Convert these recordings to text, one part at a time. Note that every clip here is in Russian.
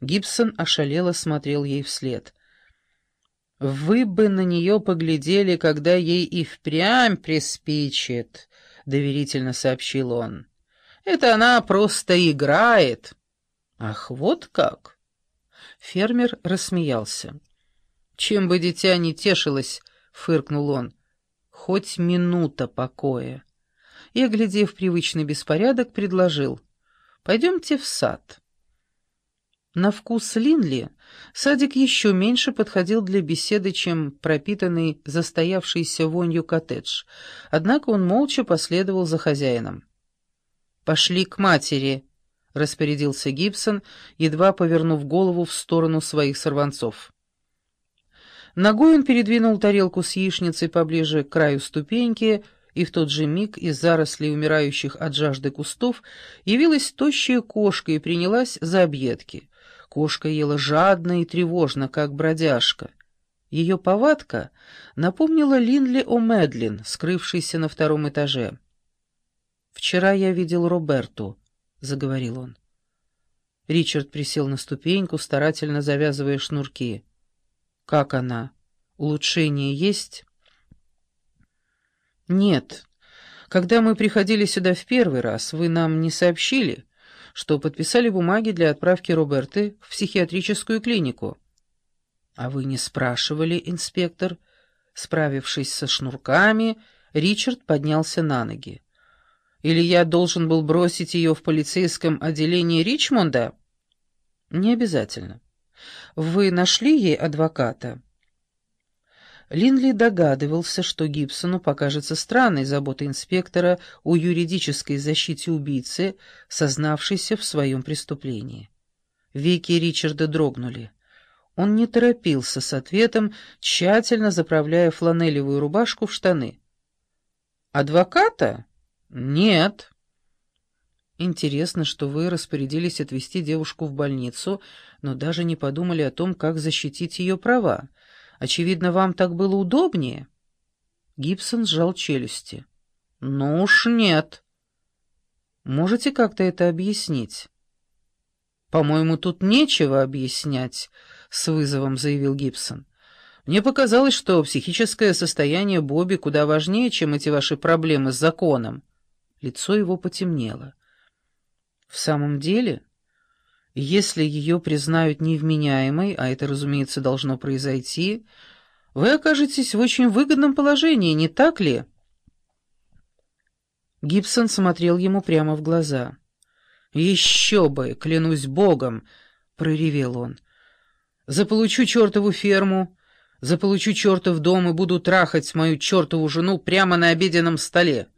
Гибсон ошалело смотрел ей вслед. «Вы бы на нее поглядели, когда ей и впрямь приспичит», — доверительно сообщил он. «Это она просто играет». «Ах, вот как!» Фермер рассмеялся. «Чем бы дитя не тешилось», — фыркнул он, — «хоть минута покоя». И, оглядев привычный беспорядок, предложил. «Пойдемте в сад». На вкус Линли садик еще меньше подходил для беседы, чем пропитанный застоявшейся вонью коттедж, однако он молча последовал за хозяином. «Пошли к матери», — распорядился Гибсон, едва повернув голову в сторону своих сорванцов. Ногой он передвинул тарелку с яичницей поближе к краю ступеньки, и в тот же миг из зарослей умирающих от жажды кустов явилась тощая кошка и принялась за объедки. Кошка ела жадно и тревожно, как бродяжка. Ее повадка напомнила Линли о Медлин, скрывшейся на втором этаже. «Вчера я видел Роберту», — заговорил он. Ричард присел на ступеньку, старательно завязывая шнурки. «Как она? Улучшение есть?» «Нет. Когда мы приходили сюда в первый раз, вы нам не сообщили?» Что подписали бумаги для отправки Роберты в психиатрическую клинику. А вы не спрашивали, инспектор? Справившись со шнурками, Ричард поднялся на ноги. Или я должен был бросить ее в полицейском отделении Ричмонда? Не обязательно. Вы нашли ей адвоката? Линли догадывался, что Гибсону покажется странной забота инспектора о юридической защите убийцы, сознавшейся в своем преступлении. Веки Ричарда дрогнули. Он не торопился с ответом, тщательно заправляя фланелевую рубашку в штаны. «Адвоката? Нет». «Интересно, что вы распорядились отвезти девушку в больницу, но даже не подумали о том, как защитить ее права. Очевидно, вам так было удобнее?» Гибсон сжал челюсти. «Ну уж нет». «Можете как-то это объяснить?» «По-моему, тут нечего объяснять», — с вызовом заявил Гибсон. «Мне показалось, что психическое состояние Бобби куда важнее, чем эти ваши проблемы с законом». Лицо его потемнело. «В самом деле, если ее признают невменяемой, а это, разумеется, должно произойти, вы окажетесь в очень выгодном положении, не так ли?» Гибсон смотрел ему прямо в глаза. «Еще бы, клянусь богом!» — проревел он. «Заполучу чертову ферму, заполучу чертов дом и буду трахать мою чертову жену прямо на обеденном столе,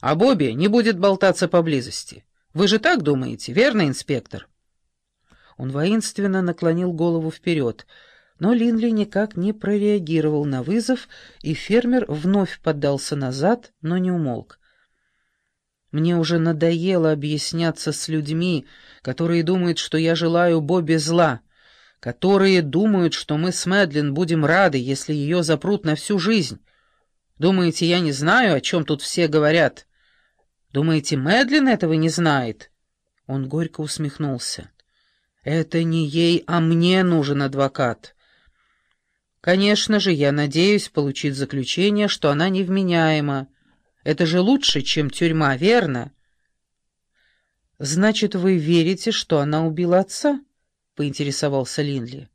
а Бобби не будет болтаться поблизости. Вы же так думаете, верно, инспектор?» Он воинственно наклонил голову вперед, но Линли никак не прореагировал на вызов, и фермер вновь поддался назад, но не умолк. Мне уже надоело объясняться с людьми, которые думают, что я желаю Бобби зла, которые думают, что мы с Мэдлин будем рады, если ее запрут на всю жизнь. Думаете, я не знаю, о чем тут все говорят? Думаете, Мэдлин этого не знает?» Он горько усмехнулся. Это не ей, а мне нужен адвокат. Конечно же, я надеюсь получить заключение, что она невменяема. Это же лучше, чем тюрьма, верно? Значит, вы верите, что она убила отца? — поинтересовался Линли.